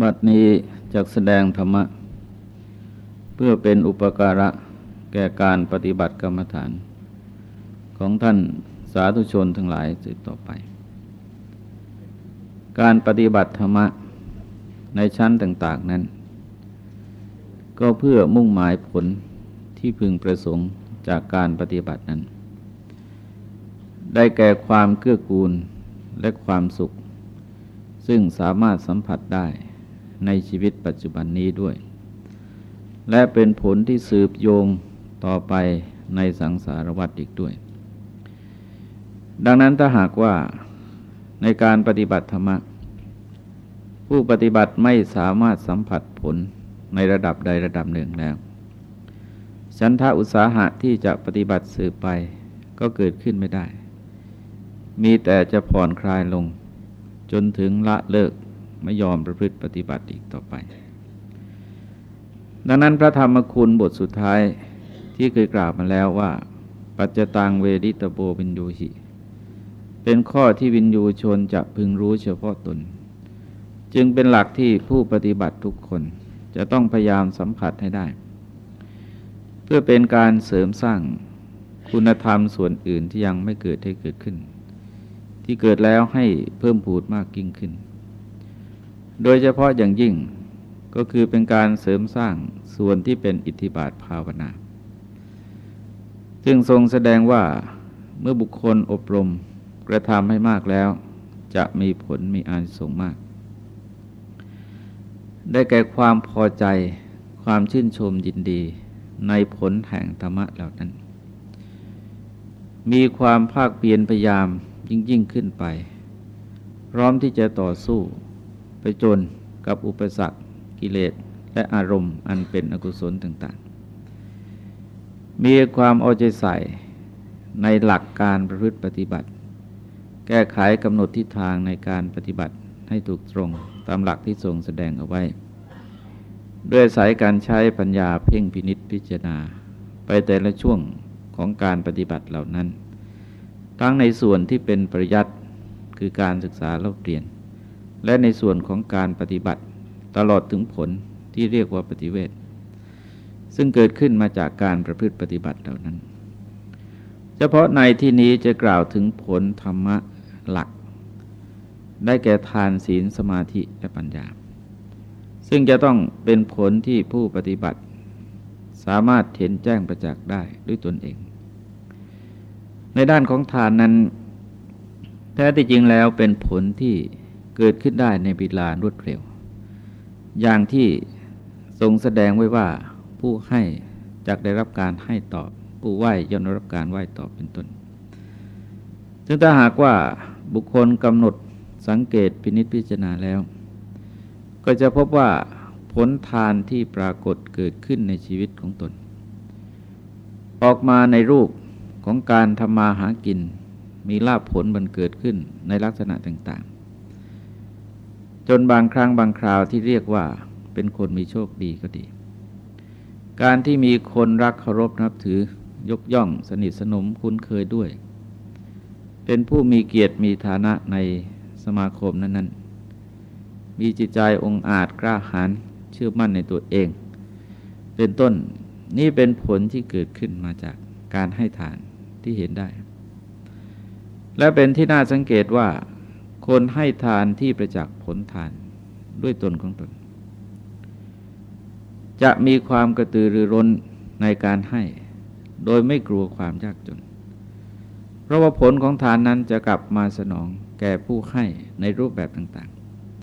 บัดนี้จักแสดงธรรมะ เพื่อเป็นอุปการะแก่การปฏิบัติกรรมฐาน ของท่านสาธุชนทั้งหลายสืบต่อไป การปฏิบัติธรรมะในชั้นต่าง ๆนั้น ก็เพื่อมุ่งหมายผลที่พึงประสงค์จากการปฏิบัตินั้น ได้แก่ความเกื้อกูลและความสุข ซึ่งสามารถสัมผัสได้ ในชีวิตปัจจุบันนี้ด้วย และเป็นผลที่สืบโยงต่อไปในสังสารวัฏอีกด้วย ดังนั้นถ้าหากว่าในการปฏิบัติธรรมะผู้ปฏิบัติไม่สามารถสัมผัสผลในระดับใดระดับหนึ่งแล้วฉันทาอุตสาหะที่จะปฏิบัติสืบไปก็เกิดขึ้นไม่ได้ มีแต่จะผ่อนคลายลง จนถึงละเลิก ไม่ยอมประพฤติปฏิบัติอีกต่อไป ดังนั้นพระธรรมคุณบทสุดท้ายที่เคยกล่าวมาแล้วว่า ปัจจตังเวดิตโบวินยูหิ เป็นข้อที่วินยูชนจะพึงรู้เฉพาะตน จึงเป็นหลักที่ผู้ปฏิบัติทุกคน จะต้องพยายามสัมผัสให้ได้ เพื่อเป็นการเสริมสร้างคุณธรรมส่วนอื่นที่ยังไม่เกิดให้เกิดขึ้น ที่เกิดแล้วให้เพิ่มพูดมากยิ่งขึ้น โดยเฉพาะอย่างยิ่งก็คือเป็นการเสริมสร้างส่วนที่เป็นอิทธิบาทภาวนา ซึ่งทรงแสดงว่าเมื่อบุคคลอบรมกระทำให้มากแล้ว จะมีผลมีอานิสงส์มาก ได้แก่ความพอใจความชื่นชมยินดีในผลแห่งธรรมะเหล่านั้น มีความภาคเพียรพยายามยิ่งยิ่งขึ้นไป พร้อมที่จะต่อสู้ ไปจนกับอุปสรรคกิเลส และอารมณ์อันเป็นอกุศลต่างๆ มีความเอาใจใส่ในหลักการประพฤติปฏิบัติ แก้ไขกำหนดทิศทางในการปฏิบัติให้ถูกตรงตามหลักที่ทรงแสดงเอาไว้ ด้วยสายการใช้ปัญญาเพ่งพินิษพิจารณา ไปแต่ละช่วงของการปฏิบัติเหล่านั้น ทั้งในส่วนที่เป็นปริยัติคือการศึกษาเล่าเรียน และในส่วนของการปฏิบัติตลอดถึงผลที่เรียกว่าปฏิเวทซึ่งเกิดขึ้นมาจากการประพฤติปฏิบัติเหล่านั้น เฉพาะในที่นี้จะกล่าวถึงผลธรรมะหลัก ได้แก่ทานศีลสมาธิและปัญญา ซึ่งจะต้องเป็นผลที่ผู้ปฏิบัติ สามารถเห็นแจ้งประจักษ์ได้ด้วยตนเอง ในด้านของทานนั้น แท้ที่จริงแล้วเป็นผลที่ เกิดขึ้นได้ในเวลารวดเร็ว อย่างที่ทรงแสดงไว้ว่าผู้ให้จักได้รับการให้ตอบ ผู้ไหว้ย่อมได้รับการไหว้ตอบเป็นต้น ซึ่งถ้าหากว่าบุคคลกำหนดสังเกตพินิจพิจารณาแล้ว ก็จะพบว่าผลทานที่ปรากฏเกิดขึ้นในชีวิตของตน ออกมาในรูปของการทำมาหากิน มีลาภผลบันเกิดขึ้นในลักษณะต่าง จนบางครั้งบางคราวที่เรียกว่าเป็นคนมีโชคดีก็ดี การที่มีคนรักเคารพนับถือยกย่องสนิทสนมคุ้นเคยด้วย เป็นผู้มีเกียรติมีฐานะในสมาคมนั้นๆ มีจิตใจองอาจกล้าหาญเชื่อมั่นในตัวเอง เป็นต้นนี่เป็นผลที่เกิดขึ้นมาจากการให้ทานที่เห็นได้ และเป็นที่น่าสังเกตว่า คนให้ทานที่ประจักษ์ผลทานด้วยตนของตน จะมีความกระตือรือร้นในการให้ โดยไม่กลัวความยากจน เพราะว่าผลของทานนั้นจะกลับมาสนองแก่ผู้ให้ในรูปแบบต่าง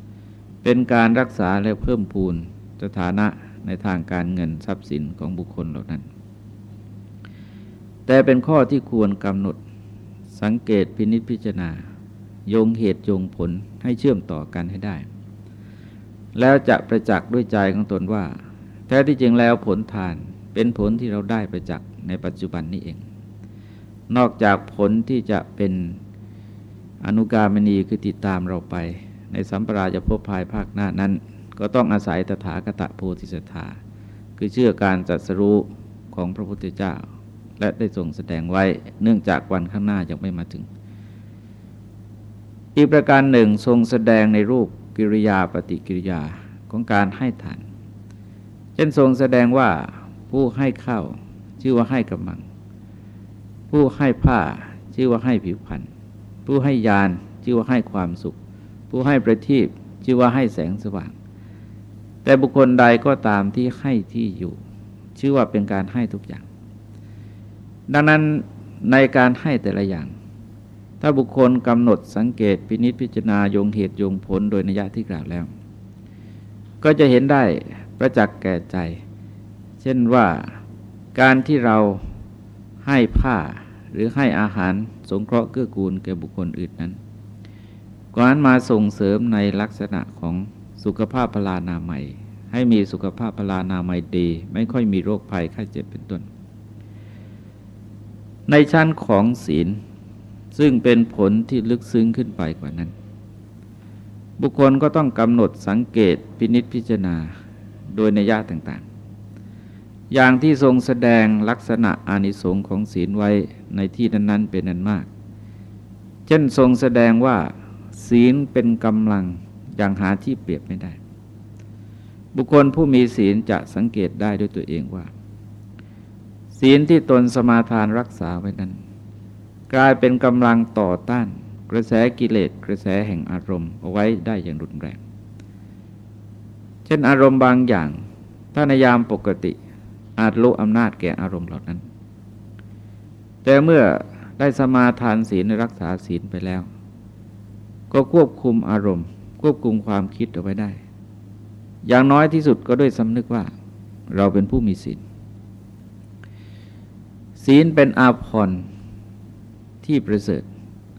ๆ เป็นการรักษาและเพิ่มพูนสถานะในทางการเงินทรัพย์สินของบุคคลเหล่านั้น แต่เป็นข้อที่ควรกำหนดสังเกตพินิจพิจารณา โยงเหตุโยงผลให้เชื่อมต่อกันให้ได้ แล้วจะประจักษ์ด้วยใจของตนว่า แท้ที่จริงแล้วผลทานเป็นผลที่เราได้ประจักษ์ในปัจจุบันนี้เอง นอกจากผลที่จะเป็นอนุกามณีคือติดตามเราไป ในสัมปราจะพบภายภาคหน้านั้น ก็ต้องอาศัยตถาคตโพธิสัตธาคือเชื่อการจัดสรู้ของพระพุทธเจ้า และได้ทรงแสดงไว้เนื่องจากวันข้างหน้ายังไม่มาถึง อีกประการหนึ่งทรงแสดงในรูปกิริยาปฏิกิริยาของการให้ทานเช่นทรงแสดงว่าผู้ให้ข้าวชื่อว่าให้กำลัง ผู้ให้ผ้าชื่อว่าให้ผิวพรรณผู้ให้ยานชื่อว่าให้ความสุข ผู้ให้ประทีปชื่อว่าให้แสงสว่าง แต่บุคคลใดก็ตามที่ให้ที่อยู่ ชื่อว่าเป็นการให้ทุกอย่าง ดังนั้นในการให้แต่ละอย่าง ถ้าบุคคลกำหนดสังเกตพินิจพิจารณาโยงเหตุโยงผลโดยนิยะที่กล่าวแล้ว ก็จะเห็นได้ประจักษ์แก่ใจ เช่นว่าการที่เราให้ผ้าหรือให้อาหารสงเคราะห์เกื้อกูลแก่บุคคลอื่นนั้นก่อนมาส่งเสริมในลักษณะของสุขภาพพลานามัย ให้มีสุขภาพพลานามัยดี ไม่ค่อยมีโรคภัยไข้เจ็บเป็นต้น ในชั้นของศีล ซึ่งเป็นผลที่ลึกซึ้งขึ้นไปกว่านั้น บุคคลก็ต้องกำหนดสังเกตพินิษพิจารณาโดยในญาติต่างๆ อย่างที่ทรงแสดงลักษณะอานิสงส์ของศีลไว้ในที่นั้นๆเป็นนันมาก เช่นทรงแสดงว่าศีลเป็นกำลังอย่างหาที่เปรียบไม่ได้ บุคคลผู้มีศีลจะสังเกตได้ด้วยตัวเองว่า ศีลที่ตนสมาทานรักษาไว้นั้น กลายเป็นกำลังต่อต้าน กระแสกิเลสกระแสแห่งอารมณ์เอาไว้ได้อย่างรุนแรง เช่นอารมณ์บางอย่าง ถ้าในยามปกติ อาจลุอำนาจแก่อารมณ์เหล่านั้น แต่เมื่อได้สมาทานศีลรักษาศีลไปแล้ว ก็ควบคุมอารมณ์ ควบคุมความคิดเอาไว้ได้ อย่างน้อยที่สุดก็ด้วยสำนึกว่า เราเป็นผู้มีศีลศีลเป็นอาภรณ์ ที่ประเสริฐ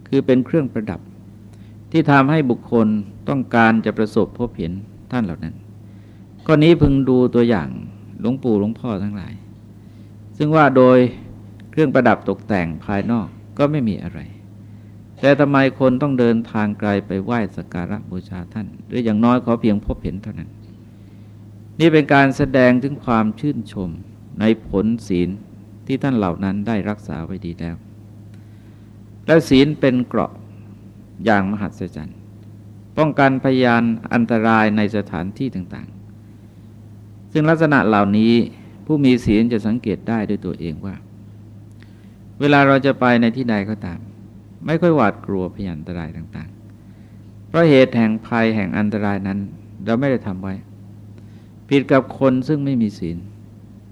คือเป็นเครื่องประดับ ที่ทำให้บุคคลต้องการจะประสบพบเห็นท่านเหล่านั้นก็นี้พึงดูตัวอย่างหลวงปู่หลวงพ่อทั้งหลาย ซึ่งว่าโดยเครื่องประดับตกแต่งภายนอกก็ไม่มีอะไร แต่ทำไมคนต้องเดินทางไกลไปไหว้สักการะบูชาท่าน หรืออย่างน้อยขอเพียงพบเห็นเท่านั้น นี่เป็นการแสดงถึงความชื่นชมในผลศีลที่ท่านเหล่านั้นได้รักษาไว้ดีแล้ว และศีลเป็นเกราะอย่างมหัศจรรย์ ป้องกันพยานอันตรายในสถานที่ต่างๆ ซึ่งลักษณะเหล่านี้ผู้มีศีลจะสังเกตได้ด้วยตัวเองว่า เวลาเราจะไปในที่ใดก็ตาม ไม่ค่อยหวาดกลัวพยานอันตรายต่างๆ เพราะเหตุแห่งภัยแห่งอันตรายนั้น เราไม่ได้ทำไว้ ผิดกับคนซึ่งไม่มีศีล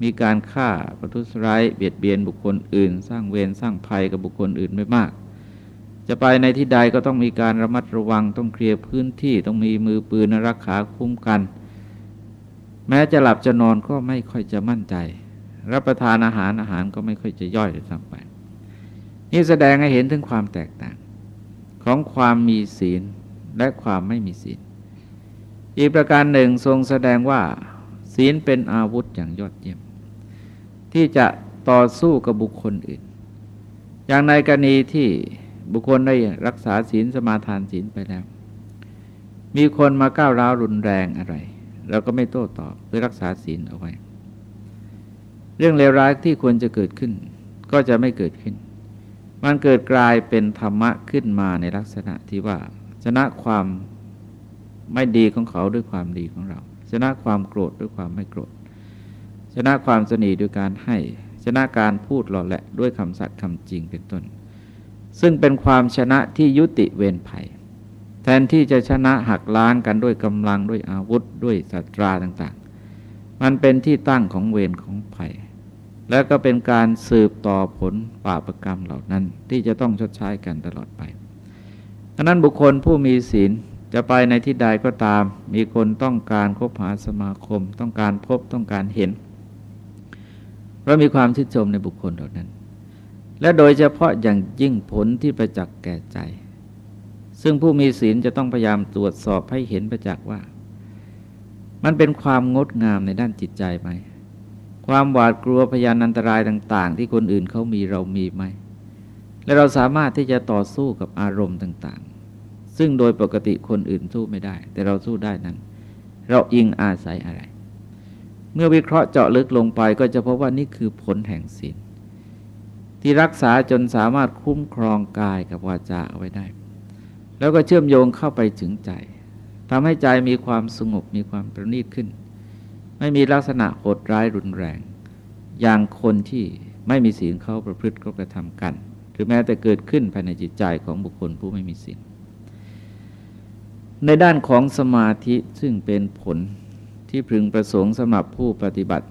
มีการฆ่าประทุษร้ายเบียดเบียนบุคคลอื่น สร้างเวรสร้างภัยกับบุคคลอื่นไม่มาก จะไปในที่ใดก็ต้องมีการระมัดระวังต้องเคลียร์พื้นที่ต้องมีมือปืนรักษาคุ้มกัน แม้จะหลับจะนอนก็ไม่ค่อยจะมั่นใจ รับประทานอาหารอาหารก็ไม่ค่อยจะย่อยเลยซ้ำไป นี่แสดงให้เห็นถึงความแตกต่าง ของความมีศีลและความไม่มีศีล อีกประการหนึ่งทรงแสดงว่า ศีลเป็นอาวุธอย่างยอดเยี่ยม ที่จะต่อสู้กับบุคคลอื่น อย่างในกรณีที่ บุคคลได้รักษาศีลสมาทานศีลไปแล้ว มีคนมาก้าวร้าวรุนแรงอะไรเราก็ไม่โต้ตอบเพื่อรักษาศีลเอาไว้ เรื่องเลวร้ายที่ควรจะเกิดขึ้น ก็จะไม่เกิดขึ้น มันเกิดกลายเป็นธรรมะขึ้นมาในลักษณะที่ว่า ชนะความไม่ดีของเขาด้วยความดีของเรา ชนะความโกรธด้วยความไม่โกรธ ชนะความสนีด้วยการให้ ชนะการพูดหล่อแหละด้วยคำสัตย์คำจริงเป็นต้น ซึ่งเป็นความชนะที่ยุติเวรภัย แทนที่จะชนะหักล้างกันด้วยกำลังด้วยอาวุธด้วยสัตราต่างๆ มันเป็นที่ตั้งของเวรของภัย แล้วก็เป็นการสืบต่อผลบาปรกรรมเหล่านั้นที่จะต้องชดใช้กันตลอดไปดังนั้นบุคคลผู้มีศีลจะไปในที่ใดก็ตาม มีคนต้องการคบหาสมาคม ต้องการพบต้องการเห็นเราะมีความชื่นชมในบุคคลเหล่านั้น และโดยเฉพาะอย่างยิ่งผลที่ประจักษ์แก่ใจ ซึ่งผู้มีศีลจะต้องพยายามตรวจสอบให้เห็นประจักษ์ว่า มันเป็นความงดงามในด้านจิตใจไหม ความหวาดกลัวพยานอันตรายต่าง ๆ ที่คนอื่นเขามีเรามีไหม และเราสามารถที่จะต่อสู้กับอารมณ์ต่าง ๆ ซึ่งโดยปกติคนอื่นสู้ไม่ได้ แต่เราสู้ได้นั้น เราอิงอาศัยอะไร เมื่อวิเคราะห์เจาะลึกลงไปก็จะพบว่านี่คือผลแห่งศีล ที่รักษาจนสามารถคุ้มครองกายกับวาจาเอาไว้ได้ แล้วก็เชื่อมโยงเข้าไปถึงใจทำให้ใจมีความสงบมีความประณีตขึ้น ไม่มีลักษณะโหดร้ายรุนแรง อย่างคนที่ไม่มีศีลเข้าประพฤติก็กระทำกัน หรือแม้แต่เกิดขึ้นภายในจิตใจของบุคคลผู้ไม่มีศีลในด้านของสมาธิซึ่งเป็นผลที่พึงประสงค์สำหรับผู้ปฏิบัติ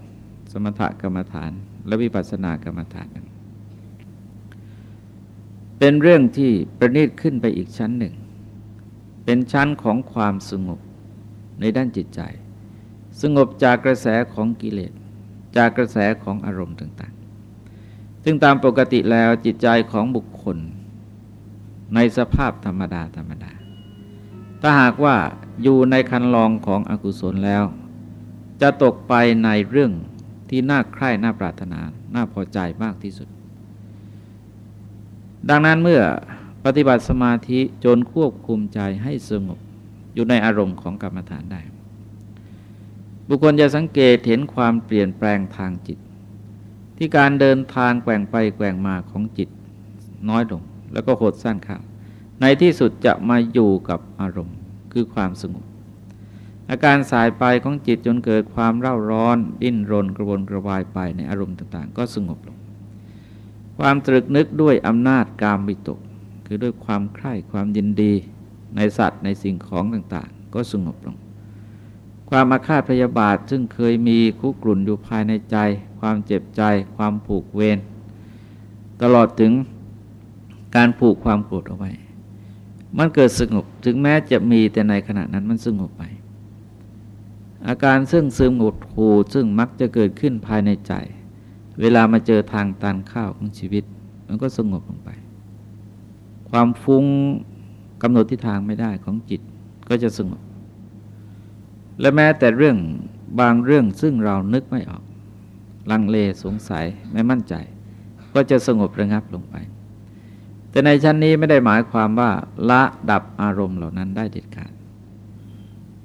สมถกรรมฐาน และวิปัสสนากรรมฐานนั้น เป็นเรื่องที่ประณีตขึ้นไปอีกชั้นหนึ่ง เป็นชั้นของความสงบในด้านจิตใจ สงบจากกระแสของกิเลส จากกระแสของอารมณ์ต่างๆ ซึ่งตามปกติแล้วจิตใจของบุคคล ในสภาพธรรมดาธรรมดา ถ้าหากว่าอยู่ในคันลองของอกุศลแล้ว จะตกไปในเรื่องที่น่าใคร่น่าปรารถนา น่าพอใจมากที่สุด ดังนั้นเมื่อปฏิบัติสมาธิจนควบคุมใจให้สงบอยู่ในอารมณ์ของกรรมฐานได้ บุคคลจะสังเกตเห็นความเปลี่ยนแปลงทางจิต ที่การเดินทางแกว่งไปแกว่งมาของจิตน้อยลง แล้วก็หดสั้นข้าวในที่สุดจะมาอยู่กับอารมณ์คือความสงบอาการสายไปของจิตจนเกิดความเร่าร้อน ดิ้นรนกระวนกระวายไปในอารมณ์ต่างๆ ก็สงบลง ความตรึกนึกด้วยอำนาจกามวิตก คือด้วยความใคร่ความยินดีในสัตว์ในสิ่งของต่างๆ ก็สงบลง ความอาฆาตพยาบาทซึ่งเคยมีคุกรุ่นอยู่ภายในใจ ความเจ็บใจ ความผูกเวรตลอดถึงการผูกความโกรธเอาไว้ มันเกิดสงบถึงแม้จะมีแต่ในขณะนั้นมันสงบไป อาการซึ่งซึมหดหูซึ่งมักจะเกิดขึ้นภายในใจ เวลามาเจอทางตันข้าวของชีวิต มันก็สงบลงไป ความฟุ้งกำหนดทิศทางไม่ได้ของจิตก็จะสงบ และแม้แต่เรื่องบางเรื่องซึ่งเรานึกไม่ออก ลังเลสงสัยไม่มั่นใจ ก็จะสงบระงับลงไป แต่ในชั้นนี้ไม่ได้หมายความว่าละดับอารมณ์เหล่านั้นได้เด็ดขาด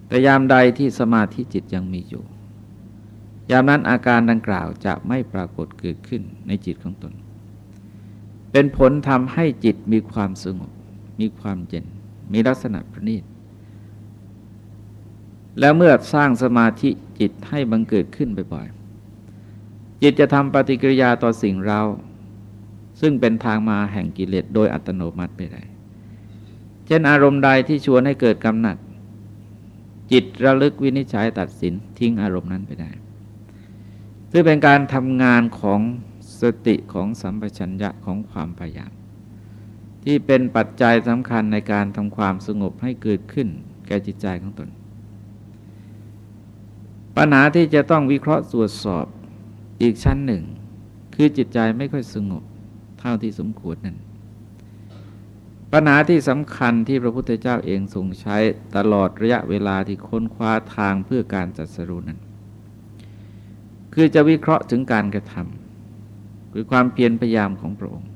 แต่ยามใดที่สมาธิจิตยังมีอยู่ ยามนั้นอาการดังกล่าวจะไม่ปรากฏเกิดขึ้นในจิตของตน เป็นผลทำให้จิตมีความสงบ มีความเย็น มีลักษณะประณีต แล้วเมื่อสร้างสมาธิจิตให้บังเกิดขึ้นบ่อยๆ จิตจะทำปฏิกิริยาต่อสิ่งเรา ซึ่งเป็นทางมาแห่งกิเลสโดยอัตโนมัติไปได้เช่นอารมณ์ใดที่ชวนให้เกิดกำหนัด จิตระลึกวินิจฉัยตัดสินทิ้งอารมณ์นั้นไปได้ ซึ่งเป็นการทำงานของสติของสัมปชัญญะของความพยายาม ที่เป็นปัจจัยสำคัญในการทำความสงบให้เกิดขึ้น แก่จิตใจของตน ปัญหาที่จะต้องวิเคราะห์ตรวจสอบอีกชั้นหนึ่ง คือจิตใจไม่ค่อยสงบเท่าที่สมควรนั้นปัญหาที่สำคัญที่พระพุทธเจ้าเองทรงใช้ตลอดระยะเวลาที่ค้นคว้าทางเพื่อการจัดสรุนั้น คือจะวิเคราะห์ถึงการกระทำคือความเพียรพยายามของพระองค์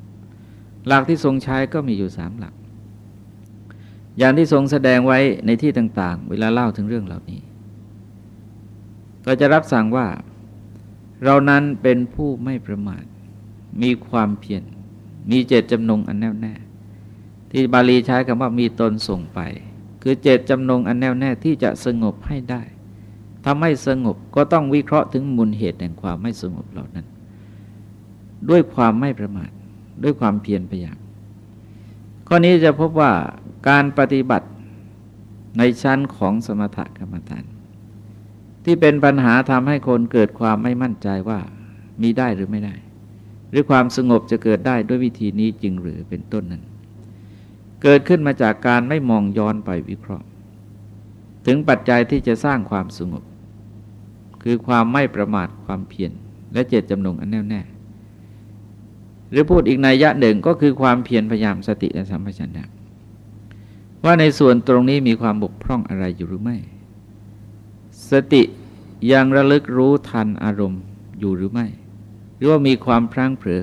หลักที่ทรงใช้ก็มีอยู่สามหลัก อย่างที่ทรงแสดงไว้ในที่ต่าง ๆ เวลาเล่าถึงเรื่องเหล่านี้ ก็จะรับสั่งว่า เรานั้นเป็นผู้ไม่ประมาท มีความเพียร มีเจตจำนงอันแน่วแน่ ที่บาลีใช้คำว่ามีตนส่งไป คือเจตจำนงอันแน่วแน่ที่จะสงบให้ได้ ทำให้สงบก็ต้องวิเคราะห์ถึงมูลเหตุแห่งความไม่สงบเหล่านั้น ด้วยความไม่ประมาทด้วยความเพียรพยายามข้อนี้จะพบว่าการปฏิบัติในชั้นของสมถกรรมฐาน ที่เป็นปัญหาทำให้คนเกิดความไม่มั่นใจว่ามีได้หรือไม่ได้ หรือความสงบจะเกิดได้ด้วยวิธีนี้จริงหรือเป็นต้นนั้น เกิดขึ้นมาจากการไม่มองย้อนไปวิเคราะห์ ถึงปัจจัยที่จะสร้างความสงบ คือความไม่ประมาทความเพียรและเจตจำนงอันแน่วแน่ หรือพูดอีกนัยยะหนึ่งก็คือความเพียรพยายามสติและสัมปชัญญะว่าในส่วนตรงนี้มีความบกพร่องอะไรอยู่หรือไม่ สติยังระลึกรู้ทันอารมณ์อยู่หรือไม่ หรือว่ามีความพลั้งเผลอ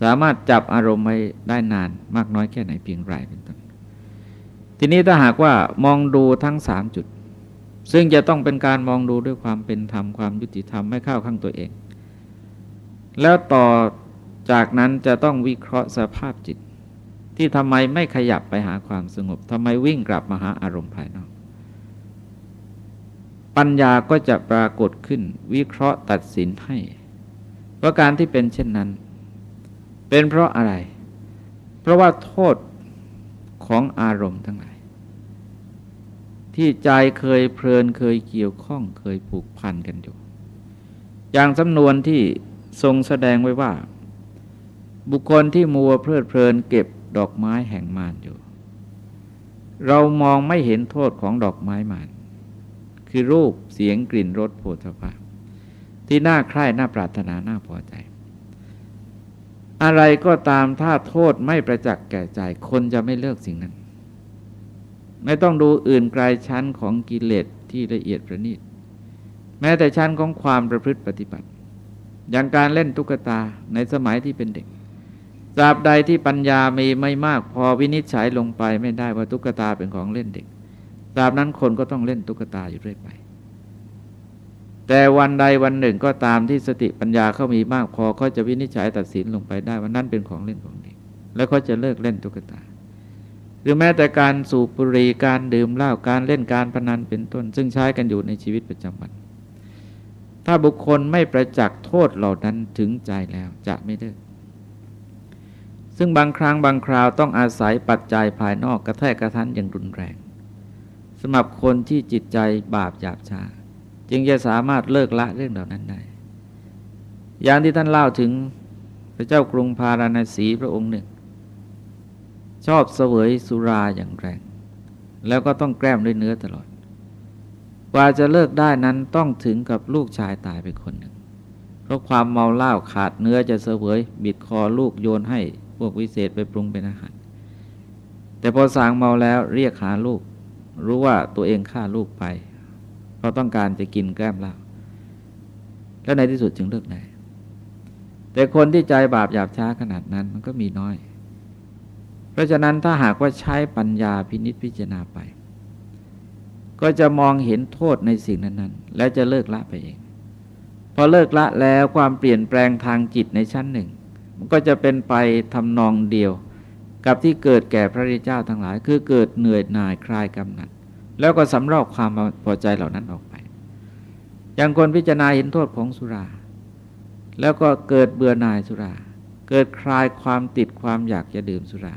สามารถจับอารมณ์ไว้ได้นานมากน้อยแค่ไหนเพียงไรเป็นต้นทีนี้ถ้าหากว่ามองดูทั้งสามจุด ซึ่งจะต้องเป็นการมองดูด้วยความเป็นธรรมความยุติธรรมไม่เข้าข้างตัวเอง แล้วต่อจากนั้นจะต้องวิเคราะห์สภาพจิต ที่ทำไมไม่ขยับไปหาความสงบทำไมวิ่งกลับมาหาอารมณ์ภายนอก ปัญญาก็จะปรากฏขึ้น วิเคราะห์ตัดสินให้ว่าการที่เป็นเช่นนั้น เป็นเพราะอะไร เพราะว่าโทษของอารมณ์ทั้งหลาย ที่ใจเคยเพลินเคยเกี่ยวข้องเคยผูกพันกันอยู่ อย่างสำนวนที่ทรงแสดงไว้ว่า บุคคลที่มัวเพลิดเพลินเก็บดอกไม้แห่งมานอยู่ เรามองไม่เห็นโทษของดอกไม้มานคือรูปเสียงกลิ่นรสโผฏฐัพที่น่าใคร่น่าปรารถนาน่าพอใจ อะไรก็ตามถ้าโทษไม่ประจักษ์แก่ใจ คนจะไม่เลิกสิ่งนั้น ไม่ต้องดูอื่นไกลชั้นของกิเลสที่ละเอียดประณีตแม้แต่ชั้นของความประพฤติปฏิบัติ อย่างการเล่นตุ๊กตาในสมัยที่เป็นเด็กตราบใดที่ปัญญามีไม่มากพอวินิจฉัยลงไปไม่ได้ว่าตุ๊กตาเป็นของเล่นเด็กตราบนั้นคนก็ต้องเล่นตุ๊กตาอยู่เรื่อยไป แต่วันใดวันหนึ่งก็ตามที่สติปัญญาเขามีมากพอเขาจะวินิจฉัยตัดสินลงไปได้ว่านั่นเป็นของเล่นของเด็ก แล้วเขาจะเลิกเล่นตุ๊กตา หรือแม้แต่การสูบบุหรี่การดื่มเหล้าการเล่นการพนันเป็นต้น ซึ่งใช้กันอยู่ในชีวิตประจำวัน ถ้าบุคคลไม่ประจักษ์โทษเหล่านั้นถึงใจแล้วจะไม่เลิกซึ่งบางครั้งบางคราวต้องอาศัยปัจจัยภายนอกกระแทกกระทันอย่างรุนแรงสำหรับคนที่จิตใจบาปหยาบช้าจึงจะสามารถเลิกละเรื่องเหล่านั้นได้อย่างที่ท่านเล่าถึงพระเจ้ากรุงพาราณสีพระองค์หนึ่ง ชอบเสวยสุราอย่างแรง แล้วก็ต้องแกล้มด้วยเนื้อตลอด กว่าจะเลิกได้นั้นต้องถึงกับลูกชายตายไปคนหนึ่ง เพราะความเมาเหล้าขาดเนื้อจะเสวยบิดคอลูกโยนให้พวกวิเศษไปปรุงเป็นอาหาร แต่พอสางเมาแล้วเรียกหาลูก รู้ว่าตัวเองฆ่าลูกไป เพราะต้องการจะกินแกล้มเหล้าแล้วในที่สุดจึงเลิกได้แต่คนที่ใจบาปหยาบช้าขนาดนั้นมันก็มีน้อย ราะฉะนั้นถ้าหากว่าใช้ปัญญาพินิษพิจารณาไป ก็จะมองเห็นโทษในสิ่งนั้น ๆ และจะเลิกละไปเอง พอเลิกละแล้วความเปลี่ยนแปลงทางจิตในชั้นหนึ่ง มันก็จะเป็นไปทำนองเดียว กับที่เกิดแก่พระริเจ้าทั้งหลาย คือเกิดเหนื่อยหน่ายคลายกำหนัด แล้วก็สำรอกความพอใจเหล่านั้นออกไป อย่างคนพิจารณาเห็นโทษของสุรา แล้วก็เกิดเบื่อหน่ายสุรา เกิดคลายความติดความอยากจะดื่มสุรา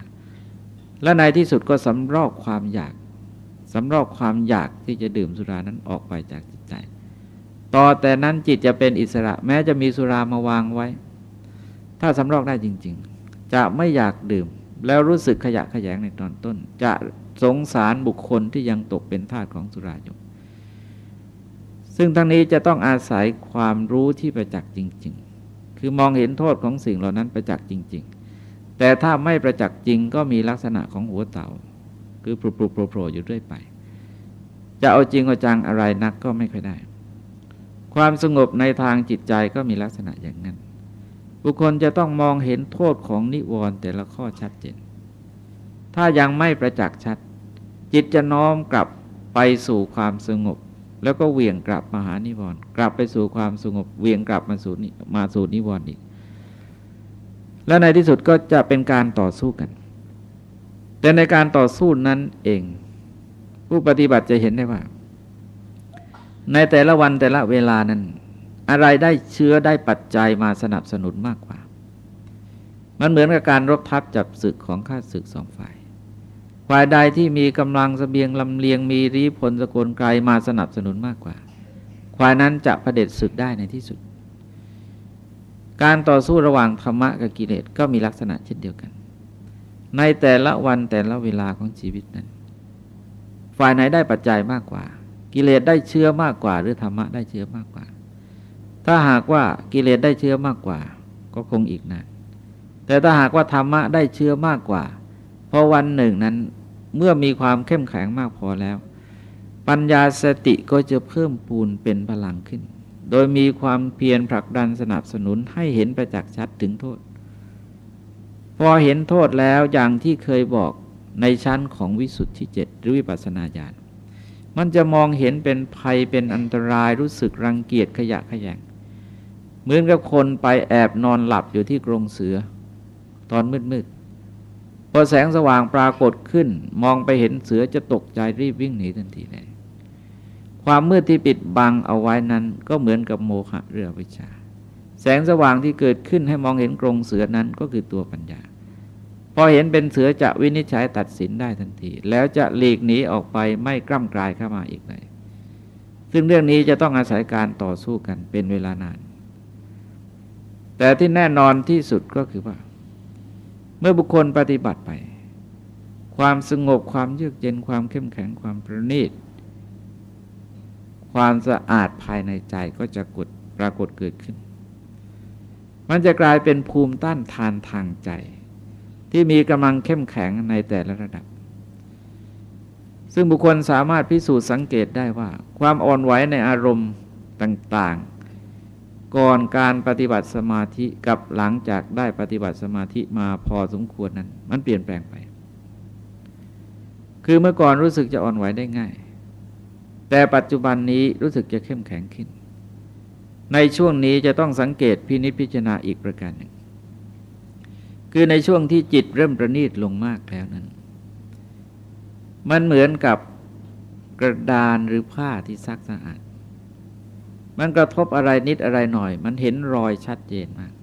และในที่สุดก็สำรอกความอยากสำรอกความอยากที่จะดื่มสุรานั้นออกไปจากจิตใจ ต่อแต่นั้นจิตจะเป็นอิสระ แม้จะมีสุรามาวางไว้ ถ้าสำรอกได้จริง ๆ จะไม่อยากดื่ม แล้วรู้สึกขยะขยงในตอนต้น จะสงสารบุคคลที่ยังตกเป็นทาสของสุราอยู่ซึ่งทั้งนี้จะต้องอาศัยความรู้ที่ประจักษ์จริง ๆ คือมองเห็นโทษของสิ่งเหล่านั้นประจักษ์จริงๆ แต่ถ้าไม่ประจักษ์จริงก็มีลักษณะของหัวเต่า คือปลุกโผล่อยู่เรื่อยไป จะเอาจริงเอาจังอะไรนักก็ไม่ค่อยได้ ความสงบในทางจิตใจก็มีลักษณะอย่างนั้น บุคคลจะต้องมองเห็นโทษของนิวรณ์แต่ละข้อชัดเจน ถ้ายังไม่ประจักษ์ชัด จิตจะน้อมกลับไปสู่ความสงบ แล้วก็เวียงกลับมาหานิวรณ์กลับไปสู่ความสงบ เวียงกลับมาสู่มาสู่นิวรณ์อีก และในที่สุดก็จะเป็นการต่อสู้กัน แต่ในการต่อสู้นั้นเอง ผู้ปฏิบัติจะเห็นได้ว่า ในแต่ละวันแต่ละเวลานั้น อะไรได้เชื้อได้ปัจจัยมาสนับสนุนมากกว่า มันเหมือนกับการรบทับจับศึกของข้าศึกสองฝ่ายฝ่ายใดที่มีกำลังสเสบียงลำเลียงมีรีพลสกุลไกลมาสนับสนุนมากกว่าฝ่ายนั้นจะประเด็จศึกได้ในที่สุด การต่อสู้ระหว่างธรรมะกับกิเลสก็มีลักษณะเช่นเดียวกัน ในแต่ละวันแต่ละเวลาของชีวิตนั้น ฝ่ายไหนได้ปัจจัยมากกว่า กิเลสได้เชื้อมากกว่า หรือธรรมะได้เชื้อมากกว่า ถ้าหากว่ากิเลสได้เชื้อมากกว่า ก็คงอีกนานแต่ถ้าหากว่าธรรมะได้เชื้อมากกว่าพอวันหนึ่งนั้นเมื่อมีความเข้มแข็งมากพอแล้ว ปัญญาสติก็จะเพิ่มปูนเป็นพลังขึ้น โดยมีความเพียรผลักดันสนับสนุนให้เห็นประจักษ์ชัดถึงโทษ พอเห็นโทษแล้วอย่างที่เคยบอกในชั้นของวิสุทธิเจ็ดหรือวิปัสนาญาณมันจะมองเห็นเป็นภัยเป็นอันตรายรู้สึกรังเกียจขยะขยงเหมือนกับคนไปแอบนอนหลับอยู่ที่กรงเสือ ตอนมืดๆพอแสงสว่างปรากฏขึ้น มองไปเห็นเสือจะตกใจรีบวิ่งหนีทันทีเลย ความมืดที่ปิดบังเอาไว้นั้น ก็เหมือนกับโมหะเรือวิชา แสงสว่างที่เกิดขึ้นให้มองเห็นกรงเสือนั้นก็คือตัวปัญญา พอเห็นเป็นเสือจะวินิจฉัยตัดสินได้ทันที แล้วจะหลีกหนีออกไปไม่กล้ำกลายเข้ามาอีกเลยซึ่งเรื่องนี้จะต้องอาศัยการต่อสู้กันเป็นเวลานาน แต่ที่แน่นอนที่สุดก็คือว่า เมื่อบุคคลปฏิบัติไป ความสงบความเยือกเย็นความเข้มแข็งความประณีต ความสะอาดภายในใจก็จะกดปรากฏเกิดขึ้น มันจะกลายเป็นภูมิต้านทานทางใจ ที่มีกำลังเข้มแข็งในแต่ละระดับ ซึ่งบุคคลสามารถพิสูจน์สังเกตได้ว่า ความอ่อนไหวในอารมณ์ต่างๆ ก่อนการปฏิบัติสมาธิกับหลังจากได้ปฏิบัติสมาธิมาพอสมควรนั้น มันเปลี่ยนแปลงไป คือเมื่อก่อนรู้สึกจะอ่อนไหวได้ง่าย แต่ปัจจุบันนี้รู้สึกจะเข้มแข็งขึ้น ในช่วงนี้จะต้องสังเกตพินิจพิจารณาอีกประการหนึ่ง คือในช่วงที่จิตเริ่มประณีตลงมากแล้วนั้น มันเหมือนกับกระดานหรือผ้าที่ซักสะอาด มันกระทบอะไรนิดอะไรหน่อย มันเห็นรอยชัดเจนมาก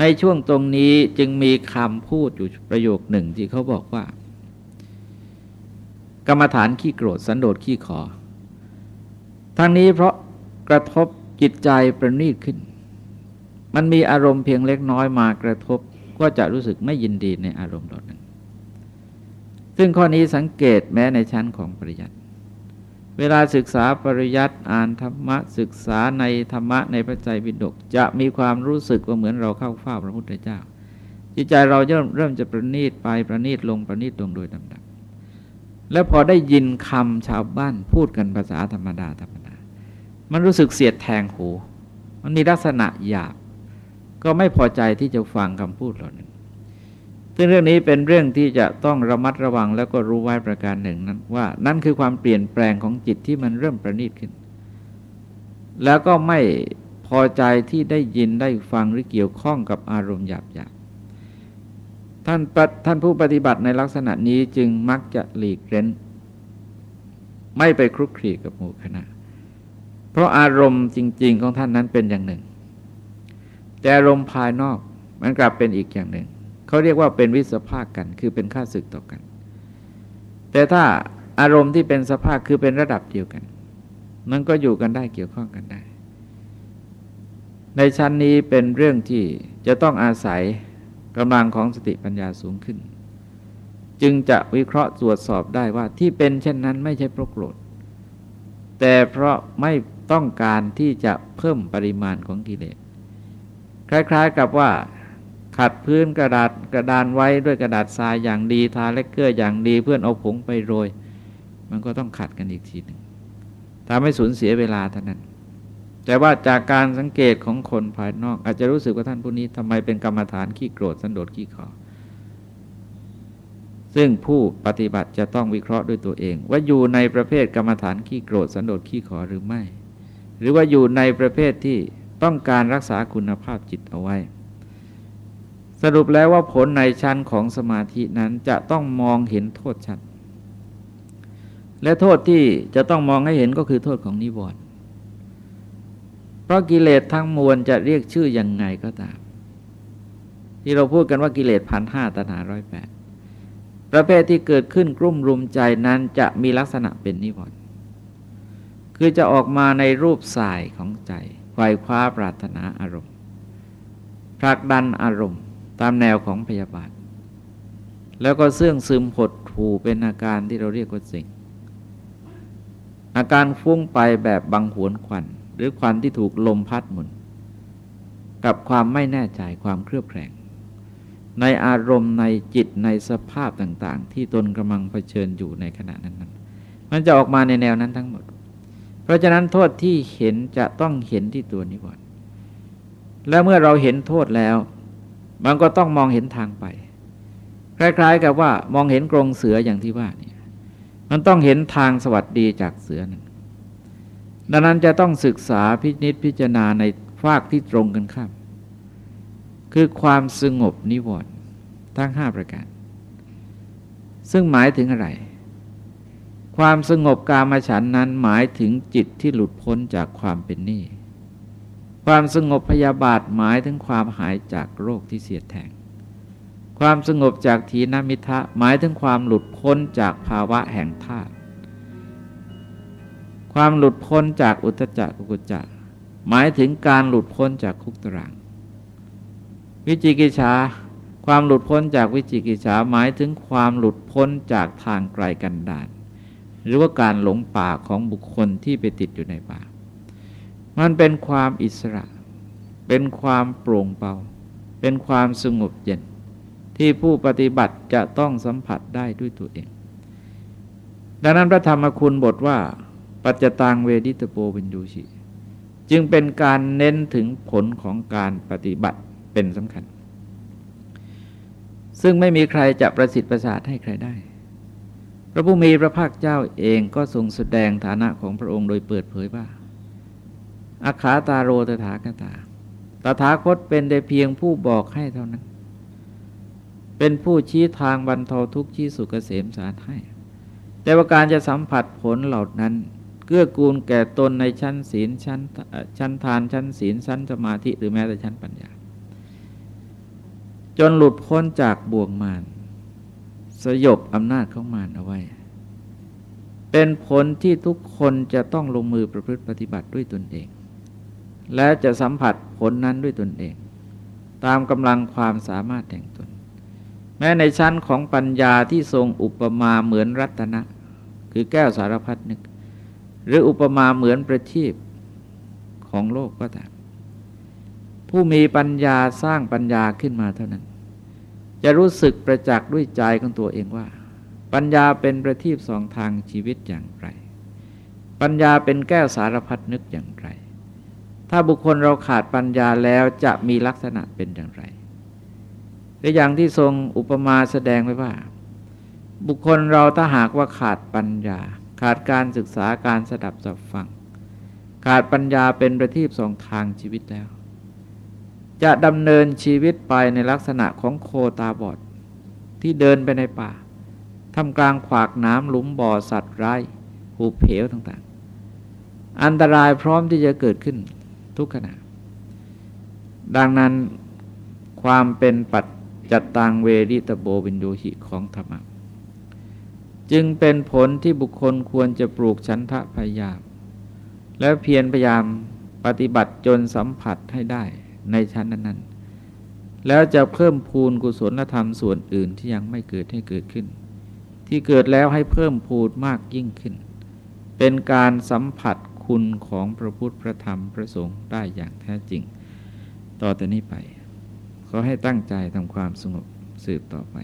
ในช่วงตรงนี้จึงมีคำพูดอยู่ประโยคหนึ่งที่เขาบอกว่า กรรมฐานขี้โกรธสันโดษขี้ขอ ทั้งนี้เพราะกระทบจิตใจประณีตขึ้น มันมีอารมณ์เพียงเล็กน้อยมากระทบก็จะรู้สึกไม่ยินดีในอารมณ์เหล่านั้น ซึ่งข้อนี้สังเกตแม้ในชั้นของปริยัติ เวลาศึกษาปริยัติอ่านธรรมะศึกษาในธรรมะในพระใจวิดกจะมีความรู้สึกว่าเหมือนเราเข้าเฝ้าพระพุทธเจ้า จิตใจเราเริ่มเริ่มจะประณีตไปประณีตลงประณีตลงโดยลำดับ แล้วพอได้ยินคำชาวบ้านพูดกันภาษาธรรมดาธรรมดา มันรู้สึกเสียดแทงหู มันมีลักษณะหยาบ ก็ไม่พอใจที่จะฟังคำพูดเหล่านั้นซึ่งเรื่องนี้เป็นเรื่องที่จะต้องระมัดระวังแล้วก็รู้ไว้ประการหนึ่งนั้นว่านั่นคือความเปลี่ยนแปลงของจิตที่มันเริ่มประณีตขึ้น แล้วก็ไม่พอใจที่ได้ยินได้ฟังหรือเกี่ยวข้องกับอารมณ์หยาบหยาบ ท่านท่านผู้ปฏิบัติในลักษณะนี้จึงมักจะหลีกเล้น ไม่ไปคลุกคลีกับหมู่คณะ เพราะอารมณ์จริง ๆ ของท่านนั้นเป็นอย่างหนึ่ง แต่อารมณ์ภายนอกมันกลับเป็นอีกอย่างหนึ่ง เขาเรียกว่าเป็นวิสภาคกัน คือเป็นค่าศึกต่อกัน แต่ถ้าอารมณ์ที่เป็นสภาพคือเป็นระดับเดียวกัน มันก็อยู่กันได้เกี่ยวข้องกันได้ ในชั้นนี้เป็นเรื่องที่จะต้องอาศัย กำลังของสติปัญญาสูงขึ้น จึงจะวิเคราะห์ตรวจสอบได้ว่าที่เป็นเช่นนั้นไม่ใช่เพราะโกรธ แต่เพราะไม่ต้องการที่จะเพิ่มปริมาณของกิเลสคล้าย ๆกับว่าขัดพื้นกระดาษกระดานไว้ด้วยกระดาษทรายอย่างดีทาเลกเกอร์อย่างดีเพื่อนเอาผงไปโรย มันก็ต้องขัดกันอีกทีหนึ่งทำให้สูญเสียเวลาเท่านั้น แต่ว่าจากการสังเกตของคนภายนอก อาจจะรู้สึกว่าท่านผู้นี้ทำไมเป็นกรรมฐานขี้โกรธสันโดษขี้ขอซึ่งผู้ปฏิบัติจะต้องวิเคราะห์ด้วยตัวเอง ว่าอยู่ในประเภทกรรมฐานขี้โกรธสันโดษขี้ขอหรือไม่ หรือว่าอยู่ในประเภทที่ต้องการรักษาคุณภาพจิตเอาไว้ สรุปแล้วว่าผลในชั้นของสมาธินั้นจะต้องมองเห็นโทษชัดและโทษที่จะต้องมองให้เห็นก็คือโทษของนิวรณ์ เพราะกิเลสทั้งมวลจะเรียกชื่อยังไงก็ตาม ที่เราพูดกันว่ากิเลสพันห้าตัณหาร้อยแปดประเภทที่เกิดขึ้นกลุ่มรุมใจนั้นจะมีลักษณะเป็นนิวรณ์คือจะออกมาในรูปสายของใจไขว่คว้าปรารถนาอารมณ์ผลักดันอารมณ์ตามแนวของพยาบาท แล้วก็เสื่องซึมหดถูเป็นอาการที่เราเรียกว่าสิ่ง อาการฟุ้งไปแบบบังหวนควัน หรือควันที่ถูกลมพัดหมุน กับความไม่แน่ใจความเครือบแคลงในอารมณ์ในจิตในสภาพต่างๆ ที่ตนกำลังเผชิญอยู่ในขณะนั้นนมันจะออกมาในแนวนั้นทั้งหมด เพราะฉะนั้นโทษที่เห็นจะต้องเห็นที่ตัวนิวรณ์และเมื่อเราเห็นโทษแล้ว มันก็ต้องมองเห็นทางไป คล้าย ๆ กับว่ามองเห็นกรงเสืออย่างที่ว่าเนี่ยมันต้องเห็นทางสวัสดีจากเสือนั้น ดังนั้นจะต้องศึกษาพิจิตพิจารณาในภาคที่ตรงกันข้าม คือความสงบนิวรณ์ทั้งห้าประการ ซึ่งหมายถึงอะไร ความสงบกามฉันนั้นหมายถึงจิตที่หลุดพ้นจากความเป็นหนี้ความสงบพยาบาทหมายถึงความหายจากโรคที่เสียดแทง ความสงบจากทีนมิทะหมายถึงความหลุดพ้นจากภาวะแห่งธาตุ ความหลุดพ้นจากอุตจักกุจจะหมายถึงการหลุดพ้นจากคุกตรังวิจิกิจฉาความหลุดพ้นจากวิจิกิจฉาหมายถึงความหลุดพ้นจากทางไกลกันดานหรือว่าการหลงป่าของบุคคลที่ไปติดอยู่ในป่า มันเป็นความอิสระ เป็นความโปร่งเบาเป็นความสงบเย็น ที่ผู้ปฏิบัติจะต้องสัมผัสได้ด้วยตัวเอง ดังนั้นพระธรรมคุณบทว่า ปัจจตังเวดิตโปวินยูชิจึงเป็นการเน้นถึงผลของการปฏิบัติเป็นสำคัญ ซึ่งไม่มีใครจะประสิทธิ์ประสาทให้ใครได้ พระผู้มีพระภาคเจ้าเองก็ทรงแสดงฐานะของพระองค์โดยเปิดเผยว่าอาขาตาโรตถาคตา ตถาคตเป็นแต่เพียงผู้บอกให้เท่านั้น เป็นผู้ชี้ทางบรรเทาทุกข์ชี้สุกเกษมสารให้ แต่ว่าการจะสัมผัสผลเหล่านั้น เกื้อกูลแก่ตนในชั้นศีลชั้นชั้นทานชั้นศีลชั้นสมาธิหรือแม้แต่ชั้นปัญญา จนหลุดพ้นจากบ่วงมารสยบอำนาจของมารเอาไว้ เป็นผลที่ทุกคนจะต้องลงมือประพฤติปฏิบัติด้วยตนเอง และจะสัมผัสผลนั้นด้วยตนเอง ตามกำลังความสามารถแห่งตน แม้ในชั้นของปัญญาที่ทรงอุปมาเหมือนรัตนะ คือแก้วสารพัดนึก หรืออุปมาเหมือนประทีปของโลกก็ตามผู้มีปัญญาสร้างปัญญาขึ้นมาเท่านั้น จะรู้สึกประจักษ์ด้วยใจของตัวเองว่า ปัญญาเป็นประทีปสองทางชีวิตอย่างไร ปัญญาเป็นแก้วสารพัดนึกอย่างไร ถ้าบุคคลเราขาดปัญญาแล้วจะมีลักษณะเป็นอย่างไรตัวอย่างที่ทรงอุปมาแสดงไว้ว่า บุคคลเราถ้าหากว่าขาดปัญญา ขาดการศึกษาการสดับสับฟัง ขาดปัญญาเป็นประทีปสองทางชีวิตแล้ว จะดำเนินชีวิตไปในลักษณะของโคตาบอด ที่เดินไปในป่าทำกลางขวากน้ำหลุมบ่อสัตว์ไร้หูเพวต่างๆ อันตรายพร้อมที่จะเกิดขึ้นทุกขณะ ดังนั้นความเป็นปัจจตตังเวริตโบวินโยหิของธรรมะ จึงเป็นผลที่บุคคลควรจะปลูกชันทะพยายาม และเพียรพยายามปฏิบัติจนสัมผัสให้ได้ในชั้นนั้นๆ แล้วจะเพิ่มพูนกุศลธรรมส่วนอื่นที่ยังไม่เกิดให้เกิดขึ้น ที่เกิดแล้วให้เพิ่มพูนมากยิ่งขึ้น เป็นการสัมผัสคุณของพระพุทธพระธรรมพระสงฆ์ได้อย่างแท้จริง ต่อแต่นี้ไป ขอให้ตั้งใจทำความสงบสืบต่อไป